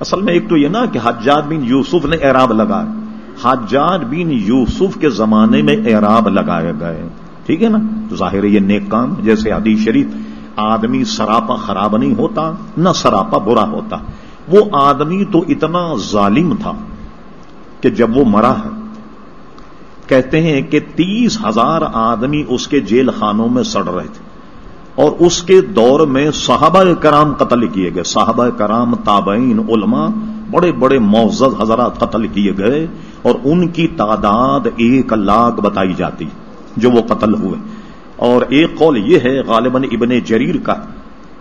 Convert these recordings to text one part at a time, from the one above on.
اصل میں ایک تو یہ نا کہ حجاد بن یوسف نے اعراب لگایا حجاد بن یوسف کے زمانے میں اعراب لگائے گئے۔ ٹھیک ہے نا؟ تو ظاہر یہ نیک کام جیسے حدیث شریف، آدمی سراپا خراب نہیں ہوتا، نہ سراپا برا ہوتا۔ وہ آدمی تو اتنا ظالم تھا کہ جب وہ مرا ہے، کہتے ہیں کہ تیس ہزار آدمی اس کے جیل خانوں میں سڑ رہے تھے۔ اور اس کے دور میں صحابہ کرام قتل کیے گئے۔ صحابہ کرام، تابعین، علماء، بڑے بڑے معزز حضرات قتل کیے گئے اور ان کی تعداد ایک لاکھ بتائی جاتی جو وہ قتل ہوئے۔ اور ایک قول یہ ہے غالباً ابن جریر کا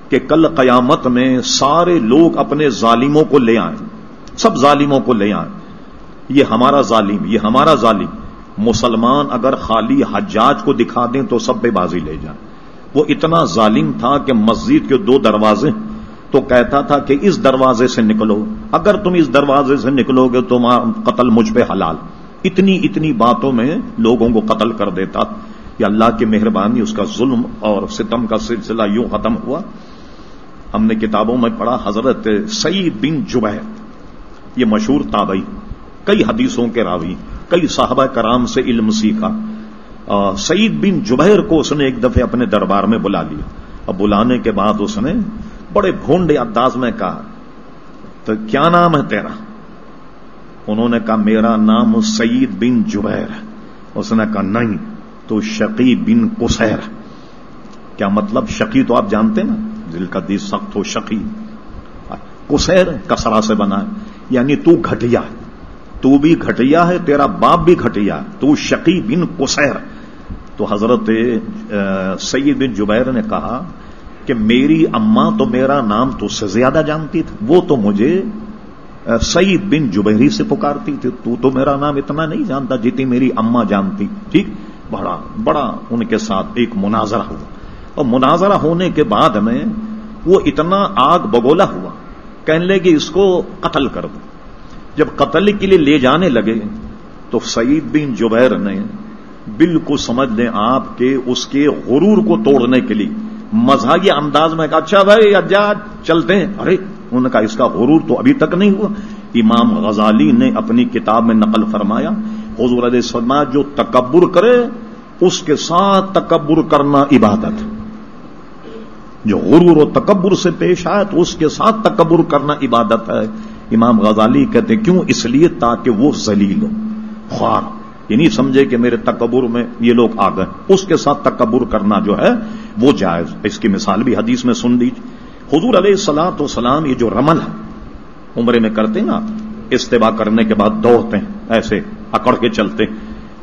کہ کل قیامت میں سارے لوگ اپنے ظالموں کو لے آئیں۔ سب ظالموں کو لے آئیں۔ یہ ہمارا ظالم، یہ ہمارا ظالم۔ مسلمان اگر خالی حجاج کو دکھا دیں تو سب پہ بازی لے جائیں۔ وہ اتنا ظالم تھا کہ مسجد کے دو دروازے تو کہتا تھا کہ اس دروازے سے نکلو۔ اگر تم اس دروازے سے نکلو گے تو قتل مجھ پہ حلال۔ اتنی اتنی باتوں میں لوگوں کو قتل کر دیتا یا اللہ کی مہربانی، اس کا ظلم اور ستم کا سلسلہ یوں ختم ہوا۔ ہم نے کتابوں میں پڑھا، حضرت سعید بن جبیر، یہ مشہور تابعی، کئی حدیثوں کے راوی، کئی صحابہ کرام سے علم سیکھا۔ سعید بن جبیر کو اس نے ایک دفعہ اپنے دربار میں بلا لیا۔ اب بلانے کے بعد اس نے بڑے بھونڈے انداز میں کہا، تو کیا نام ہے تیرا؟ انہوں نے کہا، میرا نام سعید بن جبیر۔ اس نے کہا، نہیں، تو شقی بن کسیر کیا مطلب شقی تو آپ جانتے نا دل کا دی سخت ہو، شقی۔ کسیر کسرا سے بنا ہے یعنی تو گھٹیا تو بھی گھٹیا ہے، تیرا باپ بھی گھٹیا تو شقی بن کسیر تو حضرت سید بن جبیر نے کہا کہ میری اماں تو میرا نام تو سے زیادہ جانتی تھی، وہ تو مجھے سعید بن جبیری سے پکارتی تھی، تو تو میرا نام اتنا نہیں جانتا جتنی میری اماں جانتی، ٹھیک؟ بڑا بڑا ان کے ساتھ ایک مناظرہ ہوا۔ اور مناظرہ ہونے کے بعد میں وہ اتنا آگ بگولا ہوا، کہنے لگے اس کو قتل کر دو۔ جب قتل کے لیے لے جانے لگے تو سعید بن جبیر نے بالکل سمجھ لیں آپ کے اس کے غرور کو توڑنے کے لیے۔ مذہبی انداز میں کہا اچھا بھائی اجاد چلتے ہیں۔ ارے، انہوں نے کہا، اس کا غرور تو ابھی تک نہیں ہوا۔ امام غزالی نے اپنی کتاب میں نقل فرمایا، حضور علیہ السلام جو تکبر کرے، اس کے ساتھ تکبر کرنا عبادت۔ جو غرور و تکبر سے پیش آئے، تو اس کے ساتھ تکبر کرنا عبادت ہے۔ امام غزالی کہتے کیوں؟ اس لیے تاکہ وہ ذلیل ہو۔ خوار۔ یہ نہیں سمجھے کہ میرے تکبر میں یہ لوگ آ گئے۔ اس کے ساتھ تکبر کرنا جو ہے وہ جائز۔ اس کی مثال بھی حدیث میں سن دیجیے حضور علیہ السلاط سلام یہ جو رمل ہے عمرے میں کرتے نا، استباع کرنے کے بعد دوڑتے ہیں، ایسے اکڑ کے چلتے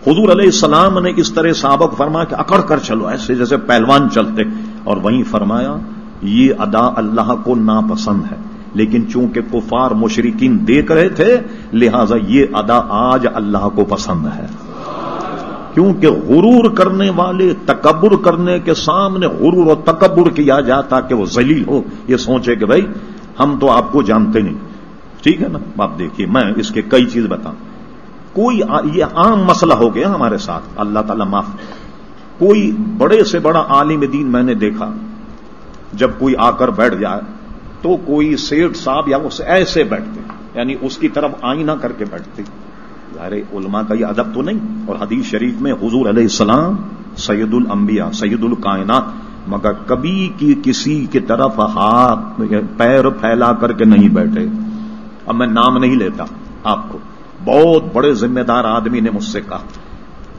حضور علیہ السلام نے اس طرح سابق فرمایا کہ اکڑ کر چلو، ایسے جیسے پہلوان چلتے۔ اور وہیں فرمایا، یہ ادا اللہ کو ناپسند ہے۔ لیکن چونکہ کفار مشرقین دیکھ رہے تھے، لہذا یہ ادا آج اللہ کو پسند ہے۔ کیونکہ غرور کرنے والے، تکبر کرنے کے سامنے غرور و تکبر کیا جاتا کہ وہ ذلیل ہو، یہ سوچے کہ بھائی، ہم تو آپ کو جانتے نہیں۔ ٹھیک ہے نا؟ آپ دیکھیے، میں اس کے کئی چیز بتاؤں۔ کوئی یہ عام مسئلہ ہو گیا ہمارے ساتھ، اللہ تعالی معاف۔ کوئی بڑے سے بڑا عالم دین میں نے دیکھا، جب کوئی آ کر بیٹھ جائے تو کوئی سیٹ صاحب یا وہ ایسے بیٹھتے یعنی اس کی طرف آئینہ کر کے بیٹھتے۔ ظاہر علماء کا یہ ادب تو نہیں، اور حدیث شریف میں حضور علیہ السلام سید الانبیاء سید الکائنات مگر کبھی کی کسی کی طرف ہاتھ، پیر پھیلا کر کے نہیں بیٹھے۔ اب میں نام نہیں لیتا آپ کو۔ بہت بڑے ذمہ دار آدمی نے مجھ سے کہا۔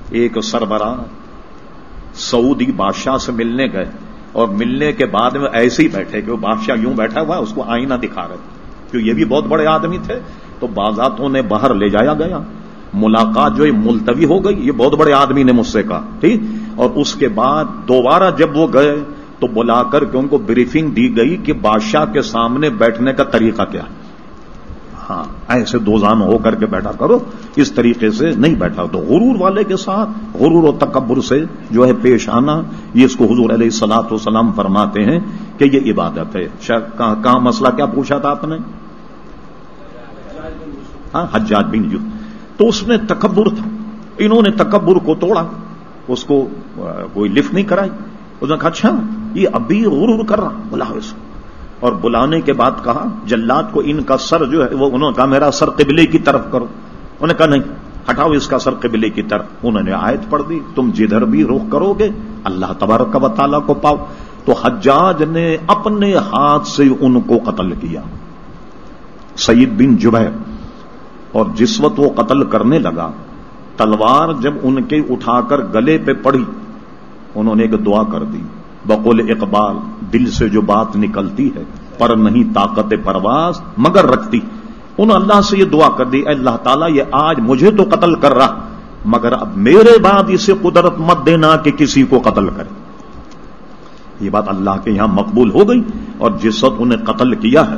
ایک سربراہ سعودی بادشاہ سے ملنے گئے۔ اور ملنے کے بعد میں ایسے ہی بیٹھے کہ وہ بادشاہ یوں بیٹھا ہوا اس کو آئینہ دکھا رہے تھے یہ بھی بہت بڑے آدمی تھے، تو بازاتوں نے باہر لے جایا گیا۔ ملاقات جو ملتوی ہو گئی، یہ بہت بڑے آدمی نے مجھ سے کہا، ٹھیک؟ اور اس کے بعد دوبارہ جب وہ گئے، تو بلا کر کے ان کو بریفنگ دی گئی کہ بادشاہ کے سامنے بیٹھنے کا طریقہ کیا۔ ہے ایسے دوزان ہو کر کے بیٹھا کرو۔ اس طریقے سے نہیں بیٹھا۔ تو غرور والے کے ساتھ، غرور و تکبر سے جو ہے پیش آنا یہ اس کو حضور علیہ سلاط وسلام فرماتے ہیں کہ یہ عبادت ہے۔ کہاں مسئلہ کیا پوچھا تھا آپ نے؟ ہاں حجاج بن جو تو اس میں تکبر تھا۔ انہوں نے تکبر کو توڑا۔ اس کو کوئی لفٹ نہیں کرائی۔ اس نے کہا اچھا یہ ابھی غرور کر رہا۔ بلا اس کو اور بلانے کے بعد کہا، جلات کو ان کا سر جو ہے، وہ انہوں نے کہا، میرا سر قبلے کی طرف کرو۔ انہوں نے کہا، نہیں، ہٹاؤ اس کا سر قبلے کی طرف۔ انہوں نے آیت پڑھ دی، تم جدھر بھی رخ کرو گے، اللہ تبارک و تعالیٰ کو پاؤ۔ تو حجاج نے اپنے ہاتھ سے ان کو قتل کیا۔ سعید بن جبیر، اور جس وقت وہ قتل کرنے لگا۔ تلوار جب ان کے اٹھا کر گلے پہ پڑی، انہوں نے ایک دعا کر دی، بقول اقبال دل سے جو بات نکلتی ہے، پر نہیں طاقت پرواز، مگر رکھتی۔ ان اللہ سے یہ دعا کر دی اللہ تعالیٰ، یہ آج مجھے تو قتل کر رہا، مگر اب میرے بعد اسے قدرت مت دینا کہ کسی کو قتل کرے۔ یہ بات اللہ کے یہاں مقبول ہو گئی، اور جس وقت انہیں قتل کیا ہے،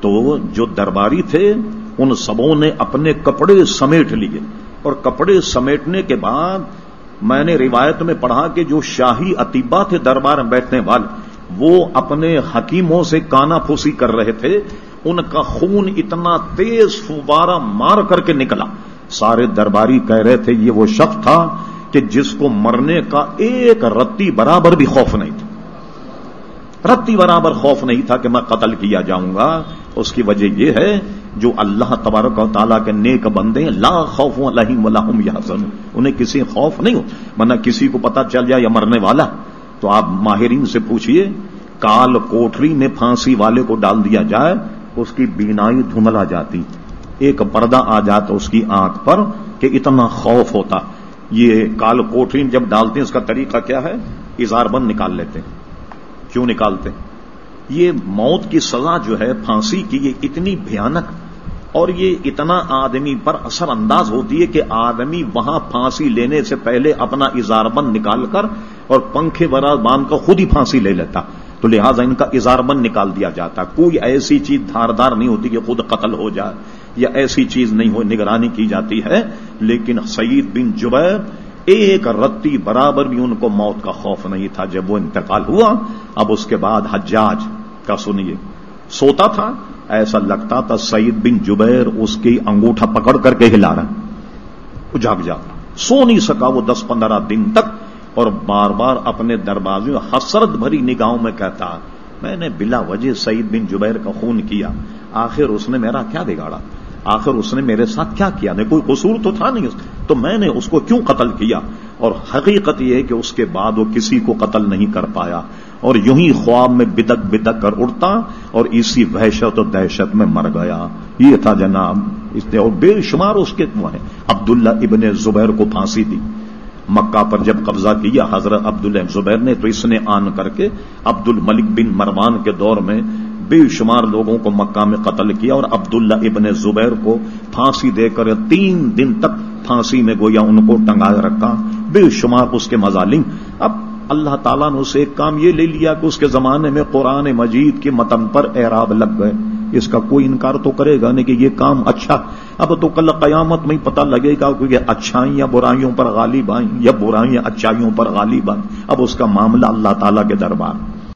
تو جو درباری تھے، ان سبوں نے اپنے کپڑے سمیٹ لیے۔ اور کپڑے سمیٹنے کے بعد میں نے روایت میں پڑھا کہ جو شاہی اتیبا تھے دربار میں بیٹھنے والے وہ اپنے حکیموں سے کانا پھوسی کر رہے تھے، ان کا خون اتنا تیز فوارا مار کر کے نکلا۔ سارے درباری کہہ رہے تھے، یہ وہ شخص تھا کہ جس کو مرنے کا ایک رتی برابر بھی خوف نہیں تھا۔ رتی برابر خوف نہیں تھا کہ میں قتل کیا جاؤں گا۔ اس کی وجہ یہ ہے، جو اللہ تبارک و تعالیٰ کے نیک بندے لا خوف الحیم الحم یا انہیں کسی خوف نہیں ہو، ورنہ کسی کو پتا چل جائے یا مرنے والا۔ تو آپ ماہرین سے پوچھئے، کال کوٹری میں پھانسی والے کو ڈال دیا جائے، اس کی بینائی دھندلا جاتی۔ ایک پردہ آ جاتا اس کی آنکھ پر کہ اتنا خوف ہوتا۔ یہ کال کوٹری جب ڈالتے ہیں، اس کا طریقہ کیا ہے؟ اظہار بند نکال لیتے۔ ہیں کیوں نکالتے؟ یہ موت کی سزا جو ہے، پھانسی کی یہ اتنی بھیانک اور یہ اتنا آدمی پر اثر انداز ہوتی ہے کہ آدمی وہاں پھانسی لینے سے پہلے اپنا اظہار بند نکال کر اور پنکھے براز باندھ کر خود ہی پھانسی لے لیتا۔ تو لہٰذا ان کا اظہار بند نکال دیا جاتا۔ کوئی ایسی چیز دھاردار نہیں ہوتی کہ خود قتل ہو جائے یا ایسی چیز نہیں ہو، نگرانی کی جاتی ہے۔ لیکن سعید بن جبیر ایک رتی برابر بھی ان کو موت کا خوف نہیں تھا۔ جب وہ انتقال ہوا، اب اس کے بعد حجاج کا سنیے، سوتا تھا۔ ایسا لگتا تھا سعید بن جبیر اس کی انگوٹھا پکڑ کر کے ہلا رہا وہ جاگ جاتا سو نہیں سکا وہ دس پندرہ دن تک۔ اور بار بار اپنے دروازے حسرت بھری نگاہوں میں کہتا میں نے بلا وجہ سعید بن جبیر کا خون کیا۔ آخر اس نے میرا کیا بگاڑا؟ آخر اس نے میرے ساتھ کیا کیا؟ نہیں، کوئی قصور تو تھا نہیں۔ تو میں نے اس کو کیوں قتل کیا؟ اور حقیقت یہ ہے کہ اس کے بعد وہ کسی کو قتل نہیں کر پایا اور یوں ہی خواب میں بدک بدک کر اڑتا اور اسی وحشت اور دہشت میں مر گیا۔ یہ تھا جناب، اس نے اور بے شمار اس کے ہیں، عبداللہ ابن زبیر کو پھانسی دی۔ مکہ پر جب قبضہ کیا، حضرت عبداللہ زبیر نے، تو اس نے آن کر کے عبد الملک بن مروان کے دور میں بے شمار لوگوں کو مکہ میں قتل کیا اور عبداللہ ابن زبیر کو پھانسی دے کر تین دن تک پھانسی میں گویا ان کو ٹنگائے رکھا۔ بے شمار اس کے مظالم۔ اب اللہ تعالیٰ نے اسے ایک کام یہ لے لیا کہ اس کے زمانے میں قرآن مجید کے متن پر اعراب لگ گئے۔ اس کا کوئی انکار تو کرے گا نہیں کہ یہ کام اچھا۔ اب تو کل قیامت میں پتہ لگے گا کہ اچھائیاں برائیوں پر غالب آئیں یا برائیاں اچھائیوں پر غالب آئیں۔ اب اس کا معاملہ اللہ تعالیٰ کے دربار۔